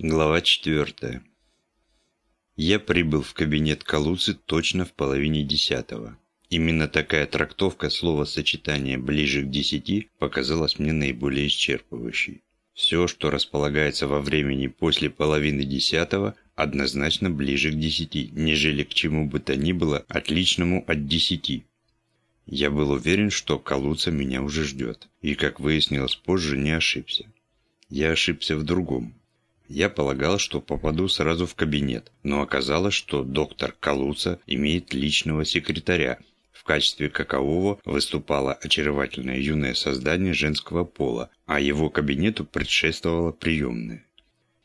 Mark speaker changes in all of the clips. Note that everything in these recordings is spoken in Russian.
Speaker 1: Глава 4. Я прибыл в кабинет Калуцы точно в половине десятого. Именно такая трактовка слова-сочетания «ближе к десяти» показалась мне наиболее исчерпывающей. Все, что располагается во времени после половины десятого, однозначно ближе к десяти, нежели к чему бы то ни было отличному от десяти. Я был уверен, что Калуца меня уже ждет, и, как выяснилось позже, не ошибся. Я ошибся в другом. Я полагал, что попаду сразу в кабинет, но оказалось, что доктор Калуца имеет личного секретаря, в качестве какового выступало очаровательное юное создание женского пола, а его кабинету предшествовала приемная.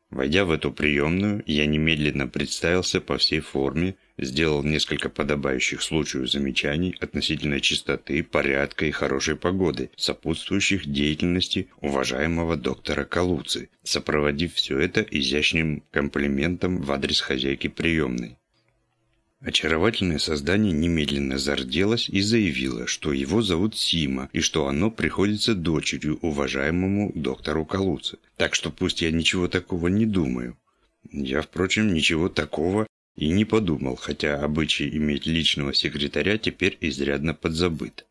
Speaker 1: Войдя в эту приемную, я немедленно представился по всей форме, сделал несколько подобающих случаю замечаний относительно чистоты, порядка и хорошей погоды, сопутствующих деятельности уважаемого доктора Калуцы, сопроводив все это изящным комплиментом в адрес хозяйки приемной. Очаровательное создание немедленно зарделось и заявило, что его зовут Сима и что оно приходится дочерью уважаемому доктору Калуце. Так что пусть я ничего такого не думаю. Я, впрочем, ничего такого и не подумал, хотя обычай иметь личного секретаря теперь изрядно подзабыт.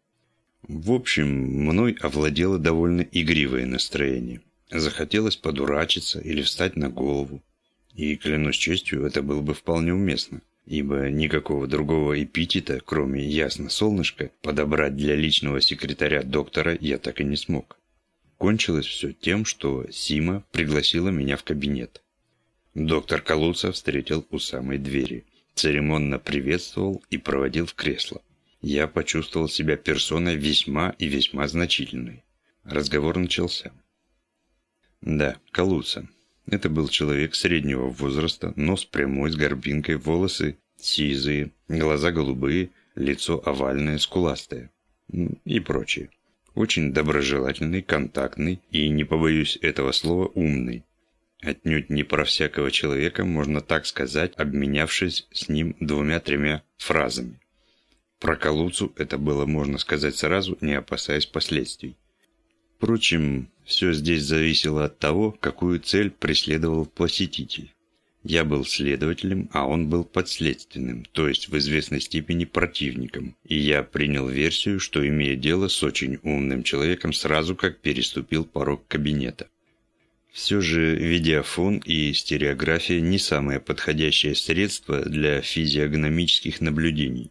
Speaker 1: В общем, мной овладело довольно игривое настроение. Захотелось подурачиться или встать на голову. И, клянусь честью, это было бы вполне уместно ибо никакого другого эпитета, кроме «ясно солнышко», подобрать для личного секретаря доктора я так и не смог. Кончилось все тем, что Сима пригласила меня в кабинет. Доктор Калуца встретил у самой двери, церемонно приветствовал и проводил в кресло. Я почувствовал себя персоной весьма и весьма значительной. Разговор начался. Да, Калуца. Это был человек среднего возраста, нос прямой, с горбинкой, волосы сизые, глаза голубые, лицо овальное, скуластое и прочее. Очень доброжелательный, контактный и, не побоюсь этого слова, умный. Отнюдь не про всякого человека можно так сказать, обменявшись с ним двумя-тремя фразами. Про Калуцу это было можно сказать сразу, не опасаясь последствий. Впрочем, все здесь зависело от того, какую цель преследовал посетитель. Я был следователем, а он был подследственным, то есть в известной степени противником, и я принял версию, что имея дело с очень умным человеком сразу как переступил порог кабинета. Все же видеофон и стереография не самое подходящее средство для физиогномических наблюдений.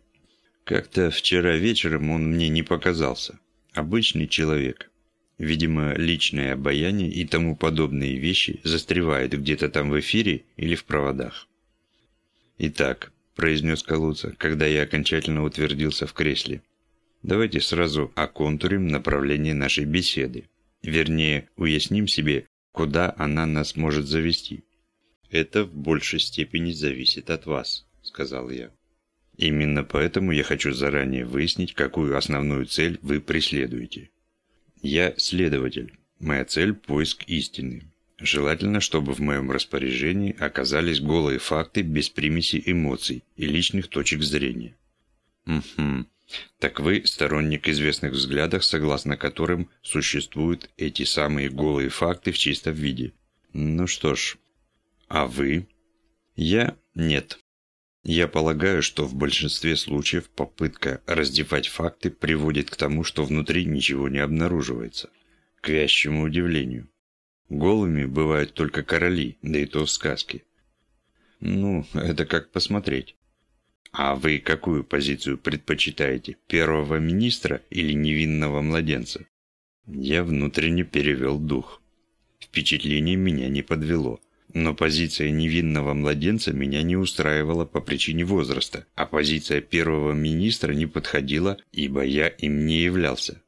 Speaker 1: Как-то вчера вечером он мне не показался. Обычный человек. Видимо, личное обаяние и тому подобные вещи застревают где-то там в эфире или в проводах. «Итак», – произнес Калуца, когда я окончательно утвердился в кресле, – «давайте сразу оконтурим направление нашей беседы. Вернее, уясним себе, куда она нас может завести». «Это в большей степени зависит от вас», – сказал я. «Именно поэтому я хочу заранее выяснить, какую основную цель вы преследуете». Я следователь. Моя цель – поиск истины. Желательно, чтобы в моем распоряжении оказались голые факты без примеси эмоций и личных точек зрения. Угу. Так вы сторонник известных взглядов, согласно которым существуют эти самые голые факты в чистом виде. Ну что ж. А вы? Я? Нет. Я полагаю, что в большинстве случаев попытка раздевать факты приводит к тому, что внутри ничего не обнаруживается. К вящему удивлению. Голыми бывают только короли, да и то в сказке. Ну, это как посмотреть. А вы какую позицию предпочитаете, первого министра или невинного младенца? Я внутренне перевел дух. Впечатление меня не подвело. Но позиция невинного младенца меня не устраивала по причине возраста, а позиция первого министра не подходила, ибо я им не являлся.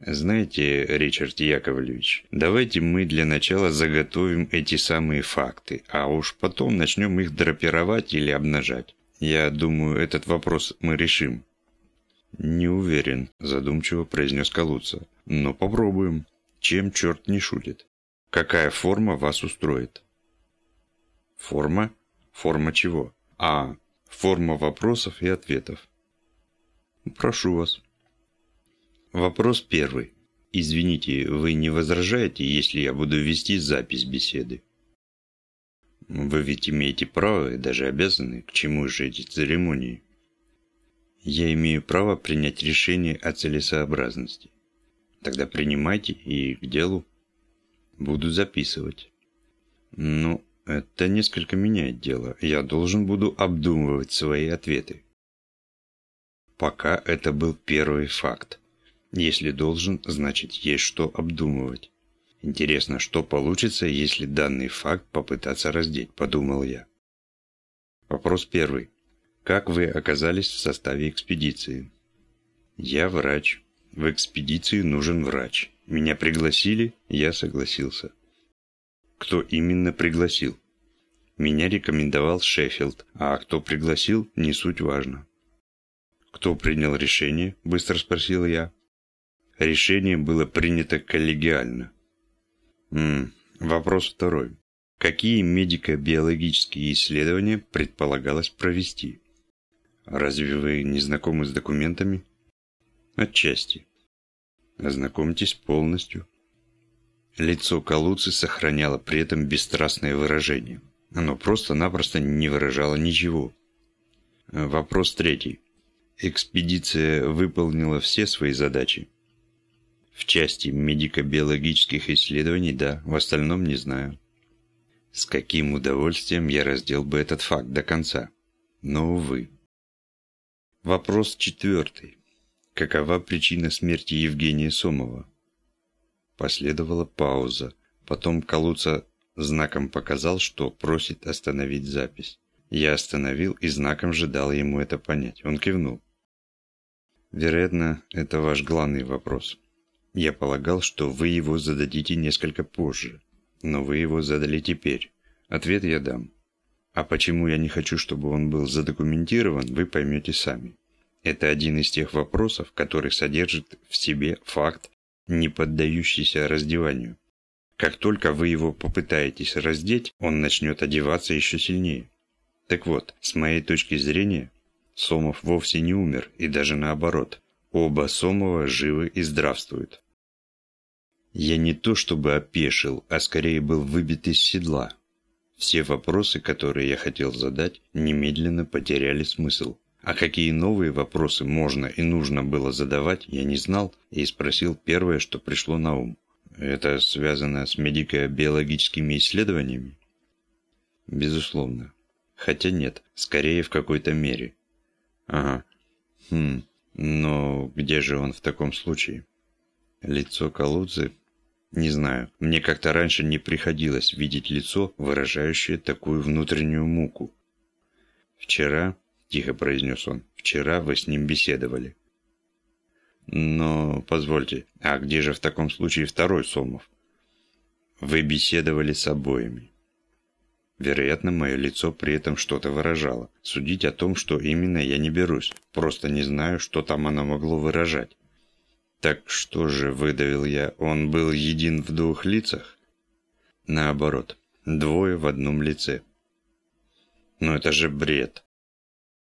Speaker 1: Знаете, Ричард Яковлевич, давайте мы для начала заготовим эти самые факты, а уж потом начнем их драпировать или обнажать. Я думаю, этот вопрос мы решим. Не уверен, задумчиво произнес Калуца. Но попробуем. Чем черт не шутит? Какая форма вас устроит? Форма? Форма чего? А, форма вопросов и ответов. Прошу вас. Вопрос первый. Извините, вы не возражаете, если я буду вести запись беседы? Вы ведь имеете право и даже обязаны, к чему же эти церемонии? Я имею право принять решение о целесообразности. Тогда принимайте и к делу. Буду записывать. Ну, это несколько меняет дело. Я должен буду обдумывать свои ответы. Пока это был первый факт. Если должен, значит есть что обдумывать. Интересно, что получится, если данный факт попытаться раздеть, подумал я. Вопрос первый. Как вы оказались в составе экспедиции? Я врач. В экспедиции нужен врач. Меня пригласили, я согласился. Кто именно пригласил? Меня рекомендовал Шеффилд, а кто пригласил, не суть важно. Кто принял решение? Быстро спросил я. Решение было принято коллегиально. М вопрос второй. Какие медико-биологические исследования предполагалось провести? Разве вы не знакомы с документами? Отчасти. Ознакомьтесь полностью. Лицо Калуцы сохраняло при этом бесстрастное выражение. Оно просто-напросто не выражало ничего. Вопрос третий. Экспедиция выполнила все свои задачи? В части медико-биологических исследований, да, в остальном не знаю. С каким удовольствием я раздел бы этот факт до конца. Но, увы. Вопрос четвертый. Какова причина смерти Евгения Сомова? Последовала пауза. Потом Калуца знаком показал, что просит остановить запись. Я остановил и знаком же дал ему это понять. Он кивнул. Вероятно, это ваш главный вопрос. Я полагал, что вы его зададите несколько позже, но вы его задали теперь. Ответ я дам. А почему я не хочу, чтобы он был задокументирован, вы поймете сами. Это один из тех вопросов, который содержит в себе факт, не поддающийся раздеванию. Как только вы его попытаетесь раздеть, он начнет одеваться еще сильнее. Так вот, с моей точки зрения, Сомов вовсе не умер, и даже наоборот. Оба Сомова живы и здравствуют. Я не то чтобы опешил, а скорее был выбит из седла. Все вопросы, которые я хотел задать, немедленно потеряли смысл. А какие новые вопросы можно и нужно было задавать, я не знал и спросил первое, что пришло на ум. Это связано с медико-биологическими исследованиями? Безусловно. Хотя нет, скорее в какой-то мере. Ага. Хм, но где же он в таком случае? Лицо Калудзы не знаю, мне как-то раньше не приходилось видеть лицо, выражающее такую внутреннюю муку. «Вчера», – тихо произнес он, – «вчера вы с ним беседовали». «Но, позвольте, а где же в таком случае второй Сомов?» «Вы беседовали с обоими». Вероятно, мое лицо при этом что-то выражало. Судить о том, что именно, я не берусь. Просто не знаю, что там оно могло выражать. Так что же, выдавил я, он был един в двух лицах? Наоборот, двое в одном лице. Но это же бред.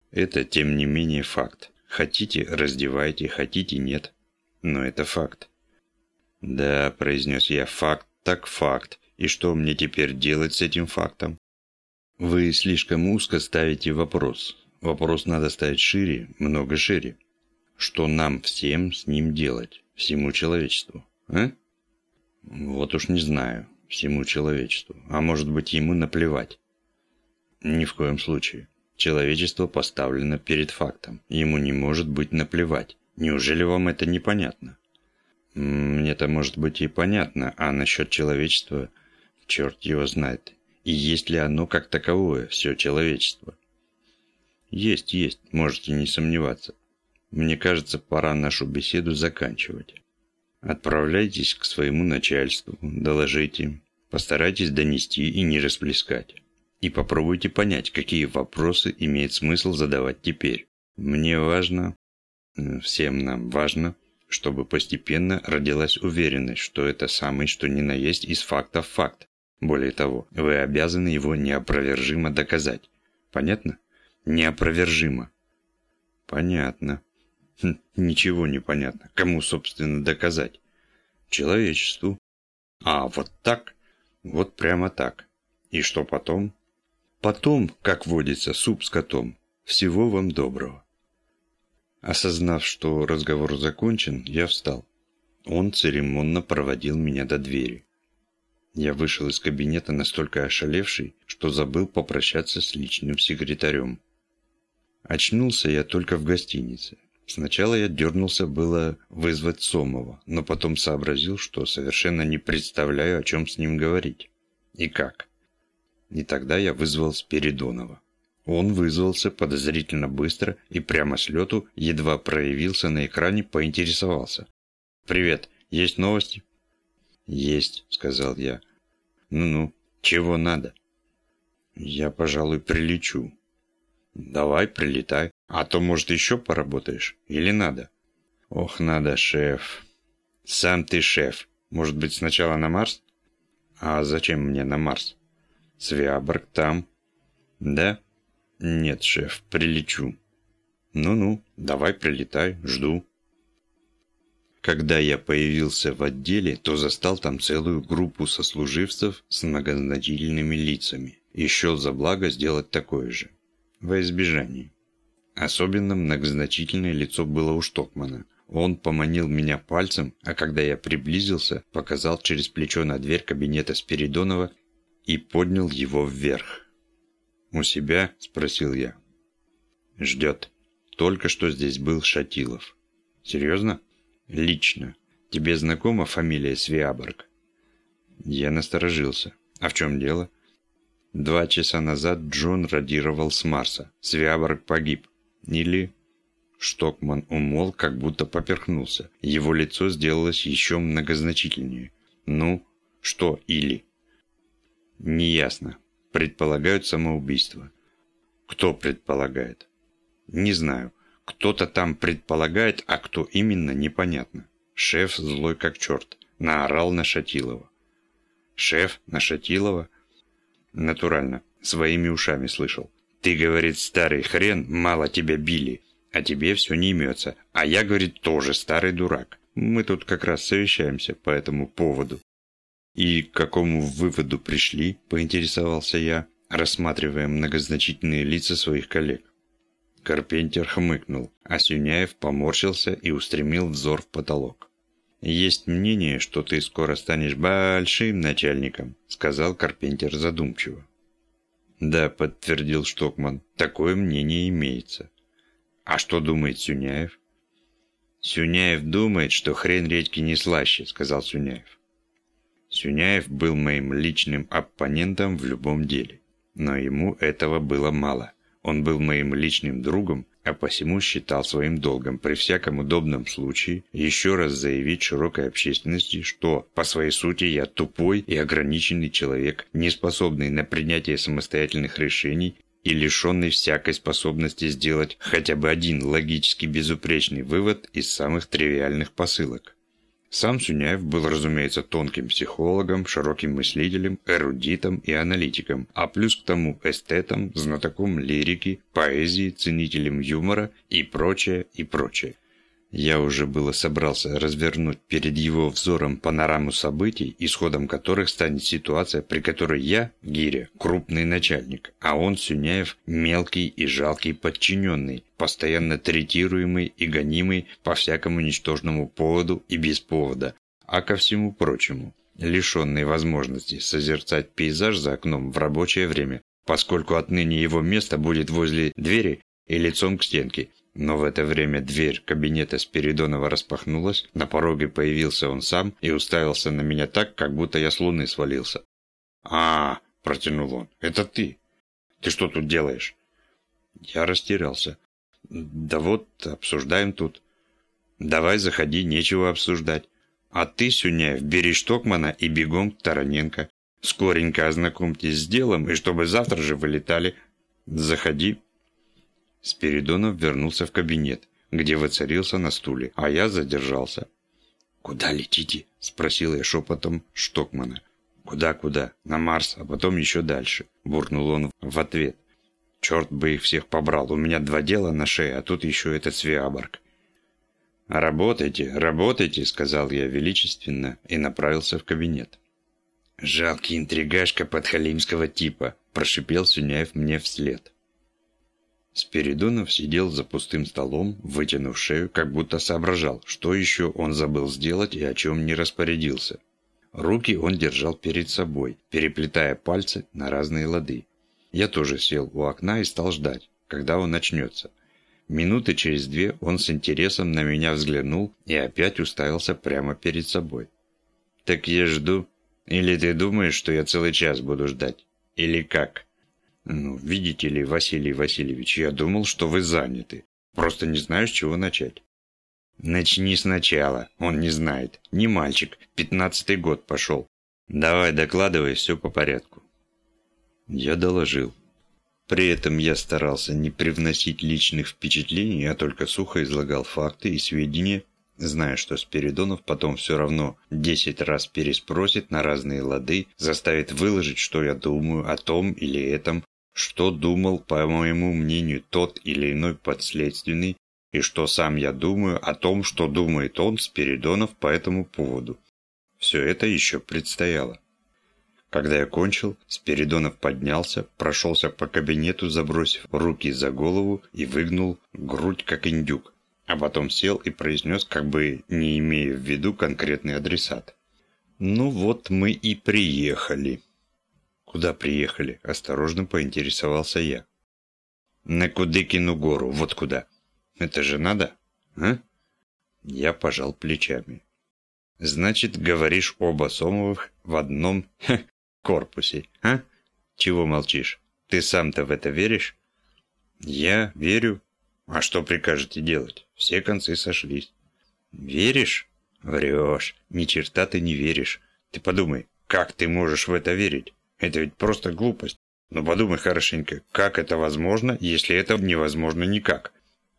Speaker 1: Это, тем не менее, факт. Хотите, раздевайте, хотите, нет. Но это факт. Да, произнес я, факт так факт. И что мне теперь делать с этим фактом? Вы слишком узко ставите вопрос. Вопрос надо ставить шире, много шире. Что нам всем с ним делать? Всему человечеству, а? Вот уж не знаю. Всему человечеству. А может быть, ему наплевать? Ни в коем случае. Человечество поставлено перед фактом. Ему не может быть наплевать. Неужели вам это непонятно? Мне-то может быть и понятно, а насчет человечества, черт его знает. И есть ли оно как таковое, все человечество? Есть, есть, можете не сомневаться. Мне кажется, пора нашу беседу заканчивать. Отправляйтесь к своему начальству, доложите, постарайтесь донести и не расплескать. И попробуйте понять, какие вопросы имеет смысл задавать теперь. Мне важно, всем нам важно, чтобы постепенно родилась уверенность, что это самый что ни на есть из фактов факт. Более того, вы обязаны его неопровержимо доказать. Понятно? Неопровержимо. Понятно. Хм, ничего не понятно. Кому, собственно, доказать? Человечеству. А, вот так? Вот прямо так. И что потом? Потом, как водится, суп с котом. Всего вам доброго. Осознав, что разговор закончен, я встал. Он церемонно проводил меня до двери. Я вышел из кабинета настолько ошалевший, что забыл попрощаться с личным секретарем. Очнулся я только в гостинице. Сначала я дернулся было вызвать Сомова, но потом сообразил, что совершенно не представляю, о чем с ним говорить. И как. И тогда я вызвал Спиридонова. Он вызвался подозрительно быстро и прямо с лету, едва проявился на экране, поинтересовался. «Привет, есть новости?» «Есть», — сказал я. «Ну-ну, чего надо?» «Я, пожалуй, прилечу». «Давай, прилетай. А то, может, еще поработаешь? Или надо?» «Ох, надо, шеф». «Сам ты шеф. Может быть, сначала на Марс?» «А зачем мне на Марс?» «Свиаборг там». «Да?» «Нет, шеф, прилечу». «Ну-ну, давай прилетай, жду». Когда я появился в отделе, то застал там целую группу сослуживцев с многозначительными лицами и счел за благо сделать такое же. Во избежание. Особенно многозначительное лицо было у Штокмана. Он поманил меня пальцем, а когда я приблизился, показал через плечо на дверь кабинета Спиридонова и поднял его вверх. «У себя?» – спросил я. «Ждет. Только что здесь был Шатилов». «Серьезно?» «Лично. Тебе знакома фамилия Свиаборг?» Я насторожился. «А в чем дело?» Два часа назад Джон радировал с Марса. Свиаборг погиб. Или... Штокман умол, как будто поперхнулся. Его лицо сделалось еще многозначительнее. «Ну, что или?» «Неясно. Предполагают самоубийство». «Кто предполагает?» «Не знаю. Кто-то там предполагает, а кто именно, непонятно. Шеф злой как черт. Наорал на Шатилова. Шеф на Шатилова? Натурально. Своими ушами слышал. Ты, говорит, старый хрен, мало тебя били. А тебе все не имется. А я, говорит, тоже старый дурак. Мы тут как раз совещаемся по этому поводу. И к какому выводу пришли, поинтересовался я, рассматривая многозначительные лица своих коллег. Карпентер хмыкнул, а Сюняев поморщился и устремил взор в потолок. «Есть мнение, что ты скоро станешь большим начальником», — сказал Карпентер задумчиво. «Да», — подтвердил Штокман, — «такое мнение имеется». «А что думает Сюняев?» «Сюняев думает, что хрен редьки не слаще», — сказал Сюняев. Сюняев был моим личным оппонентом в любом деле, но ему этого было мало. Он был моим личным другом, а посему считал своим долгом при всяком удобном случае еще раз заявить широкой общественности, что по своей сути я тупой и ограниченный человек, не способный на принятие самостоятельных решений и лишенный всякой способности сделать хотя бы один логически безупречный вывод из самых тривиальных посылок. Сам Сюняев был, разумеется, тонким психологом, широким мыслителем, эрудитом и аналитиком, а плюс к тому эстетом, знатоком лирики, поэзии, ценителем юмора и прочее, и прочее. Я уже было собрался развернуть перед его взором панораму событий, исходом которых станет ситуация, при которой я, Гиря, крупный начальник, а он, Сюняев, мелкий и жалкий подчиненный, постоянно третируемый и гонимый по всякому ничтожному поводу и без повода, а ко всему прочему, лишенный возможности созерцать пейзаж за окном в рабочее время, поскольку отныне его место будет возле двери и лицом к стенке, но в это время дверь кабинета Спиридонова распахнулась, на пороге появился он сам и уставился на меня так, как будто я с луны свалился. а, протянул он, — это ты. Ты что тут делаешь? Я растерялся. Да вот, обсуждаем тут. Давай заходи, нечего обсуждать. А ты, Сюняев, бери Штокмана и бегом к Тараненко. Скоренько ознакомьтесь с делом, и чтобы завтра же вылетали. Заходи. Спиридонов вернулся в кабинет, где воцарился на стуле, а я задержался. «Куда летите?» – спросил я шепотом Штокмана. «Куда-куда? На Марс, а потом еще дальше», – буркнул он в ответ. «Черт бы их всех побрал, у меня два дела на шее, а тут еще этот Свиаборг». «Работайте, работайте», – сказал я величественно и направился в кабинет. «Жалкий интригашка подхалимского типа», – прошипел Сюняев мне вслед. Спиридонов сидел за пустым столом, вытянув шею, как будто соображал, что еще он забыл сделать и о чем не распорядился. Руки он держал перед собой, переплетая пальцы на разные лады. Я тоже сел у окна и стал ждать, когда он начнется. Минуты через две он с интересом на меня взглянул и опять уставился прямо перед собой. «Так я жду. Или ты думаешь, что я целый час буду ждать? Или как?» «Ну, видите ли, Василий Васильевич, я думал, что вы заняты. Просто не знаю, с чего начать». «Начни сначала. Он не знает. Не мальчик. Пятнадцатый год пошел. Давай, докладывай, все по порядку». Я доложил. При этом я старался не привносить личных впечатлений, а только сухо излагал факты и сведения, зная, что Спиридонов потом все равно десять раз переспросит на разные лады, заставит выложить, что я думаю о том или этом, что думал, по моему мнению, тот или иной подследственный, и что сам я думаю о том, что думает он, Спиридонов, по этому поводу. Все это еще предстояло. Когда я кончил, Спиридонов поднялся, прошелся по кабинету, забросив руки за голову и выгнул грудь, как индюк, а потом сел и произнес, как бы не имея в виду конкретный адресат. «Ну вот мы и приехали». «Куда приехали?» – осторожно поинтересовался я. «На Кудыкину гору, вот куда». Это же надо, а? Я пожал плечами. Значит, говоришь оба Сомовых в одном ха, корпусе, а? Чего молчишь? Ты сам-то в это веришь? Я верю. А что прикажете делать? Все концы сошлись. Веришь? Врешь. Ни черта ты не веришь. Ты подумай, как ты можешь в это верить? Это ведь просто глупость. Но подумай хорошенько, как это возможно, если это невозможно никак?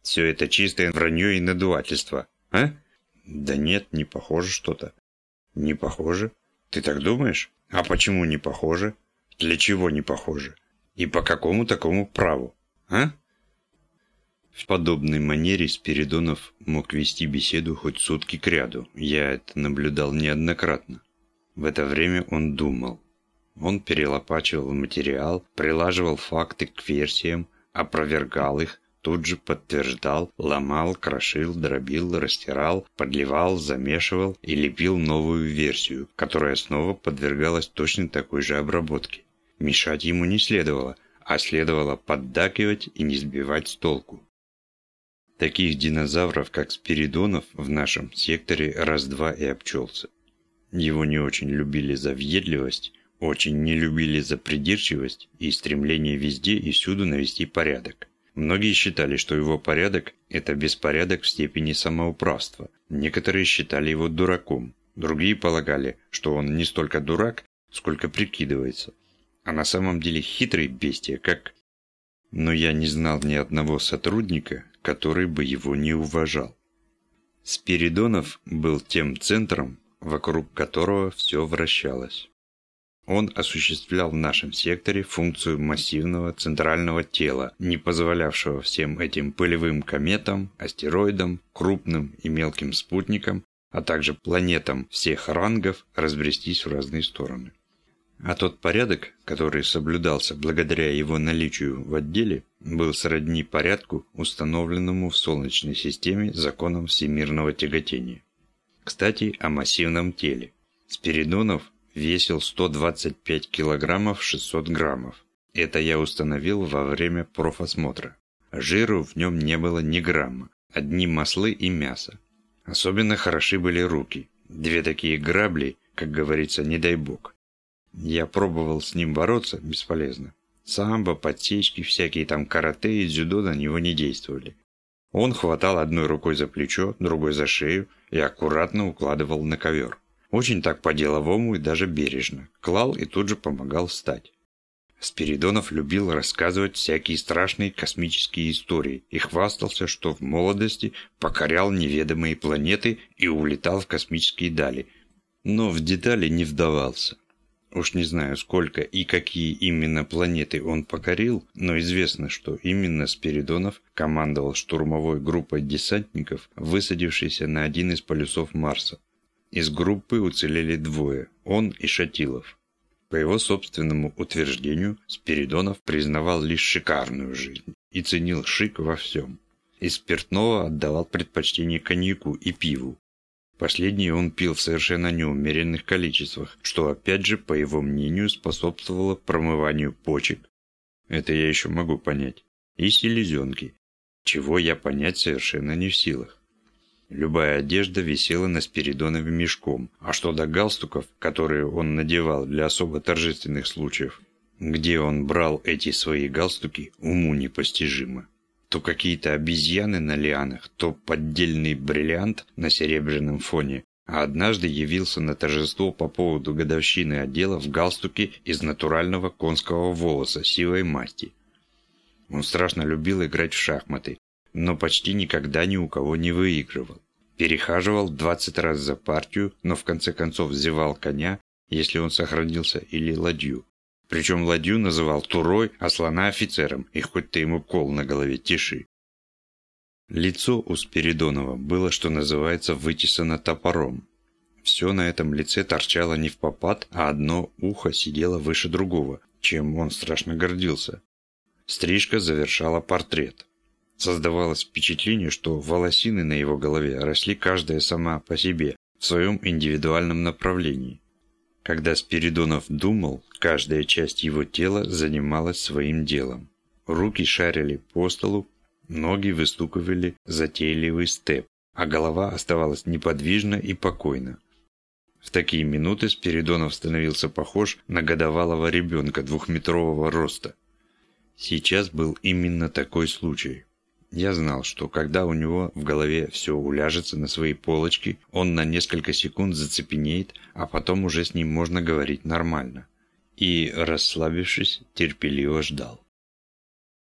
Speaker 1: Все это чистое вранье и надувательство, а? Да нет, не похоже что-то. Не похоже? Ты так думаешь? А почему не похоже? Для чего не похоже? И по какому такому праву, а? В подобной манере Спиридонов мог вести беседу хоть сутки кряду. Я это наблюдал неоднократно. В это время он думал. Он перелопачивал материал, прилаживал факты к версиям, опровергал их, тут же подтверждал, ломал, крошил, дробил, растирал, подливал, замешивал и лепил новую версию, которая снова подвергалась точно такой же обработке. Мешать ему не следовало, а следовало поддакивать и не сбивать с толку. Таких динозавров, как Спиридонов, в нашем секторе раз-два и обчелся. Его не очень любили за въедливость, очень не любили за придирчивость и стремление везде и всюду навести порядок. Многие считали, что его порядок – это беспорядок в степени самоуправства. Некоторые считали его дураком. Другие полагали, что он не столько дурак, сколько прикидывается. А на самом деле хитрый бестия, как... Но я не знал ни одного сотрудника, который бы его не уважал. Спиридонов был тем центром, вокруг которого все вращалось. Он осуществлял в нашем секторе функцию массивного центрального тела, не позволявшего всем этим пылевым кометам, астероидам, крупным и мелким спутникам, а также планетам всех рангов разбрестись в разные стороны. А тот порядок, который соблюдался благодаря его наличию в отделе, был сродни порядку, установленному в Солнечной системе законом всемирного тяготения. Кстати, о массивном теле. Спиридонов весил 125 килограммов 600 граммов. Это я установил во время профосмотра. Жиру в нем не было ни грамма, одни маслы и мясо. Особенно хороши были руки. Две такие грабли, как говорится, не дай бог. Я пробовал с ним бороться, бесполезно. Самбо, подсечки, всякие там карате и дзюдо на него не действовали. Он хватал одной рукой за плечо, другой за шею и аккуратно укладывал на ковер. Очень так по-деловому и даже бережно. Клал и тут же помогал встать. Спиридонов любил рассказывать всякие страшные космические истории и хвастался, что в молодости покорял неведомые планеты и улетал в космические дали, но в детали не вдавался. Уж не знаю, сколько и какие именно планеты он покорил, но известно, что именно Спиридонов командовал штурмовой группой десантников, высадившейся на один из полюсов Марса. Из группы уцелели двое – он и Шатилов. По его собственному утверждению, Спиридонов признавал лишь шикарную жизнь и ценил шик во всем. Из спиртного отдавал предпочтение коньяку и пиву. Последнее он пил в совершенно неумеренных количествах, что опять же, по его мнению, способствовало промыванию почек. Это я еще могу понять. И селезенки, чего я понять совершенно не в силах. Любая одежда висела на Спиридонове мешком, а что до галстуков, которые он надевал для особо торжественных случаев, где он брал эти свои галстуки, уму непостижимо. То какие-то обезьяны на лианах, то поддельный бриллиант на серебряном фоне, а однажды явился на торжество по поводу годовщины отдела в галстуке из натурального конского волоса сивой масти. Он страшно любил играть в шахматы, но почти никогда ни у кого не выигрывал. Перехаживал 20 раз за партию, но в конце концов зевал коня, если он сохранился, или ладью. Причем ладью называл турой, а слона офицером, и хоть ты ему кол на голове тиши. Лицо у Спиридонова было, что называется, вытесано топором. Все на этом лице торчало не в попад, а одно ухо сидело выше другого, чем он страшно гордился. Стрижка завершала портрет. Создавалось впечатление, что волосины на его голове росли каждая сама по себе, в своем индивидуальном направлении. Когда Спиридонов думал, каждая часть его тела занималась своим делом. Руки шарили по столу, ноги выстукивали затейливый степ, а голова оставалась неподвижна и покойна. В такие минуты Спиридонов становился похож на годовалого ребенка двухметрового роста. Сейчас был именно такой случай. Я знал, что когда у него в голове все уляжется на свои полочки, он на несколько секунд зацепенеет, а потом уже с ним можно говорить нормально. И, расслабившись, терпеливо ждал.